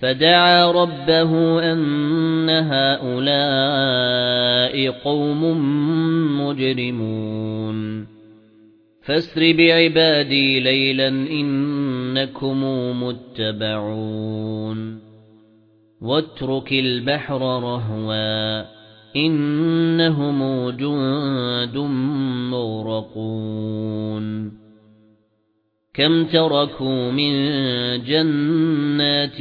فَدَعَا رَبَّهُ أَنَّ هَؤُلَاءِ قَوْمٌ مُجْرِمُونَ. فَاسْرِ بِعِبَادِي لَيْلًا إِنَّكُمْ مُتَّبَعُونَ. وَاتْرُكِ الْبَحْرَ رَهْوًا إِنَّهُمْ جُندٌ مُغْرَقُونَ. كَمْ تَرَكُوا مِنْ جَنَّاتٍ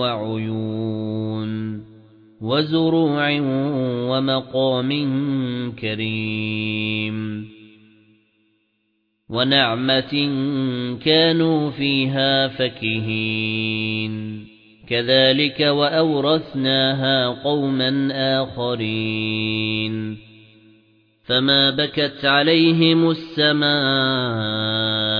وَعُيُونٍ وَزُرُوعٍ وَمَقَامٍ كَرِيمٍ وَنَعْمَةٍ كَانُوا فِيهَا فَكِهِينَ. كَذَلِكَ وَأَوْرَثْنَاهَا قَوْمًا آخَرِينَ. فَمَا بَكَتْ عَلَيْهِمُ السَّمَاءُ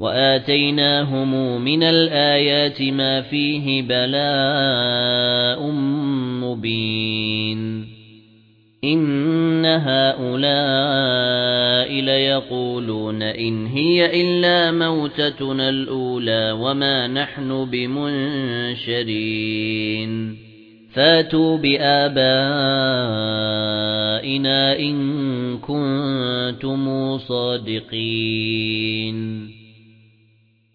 وَآتَيْنَاهُمْ مِنَ الْآيَاتِ مَا فِيهِ بَلَاءٌ مُبِينٌ إِنَّ هَؤُلَاءِ لَيَقُولُونَ إِنْ هِيَ إِلَّا مَوْتَتُنَا الْأُولَى وَمَا نَحْنُ بِمُنشَرِينَ فَاتُوا بِآبَائِنَا إِن كُنتُمْ صَادِقِينَ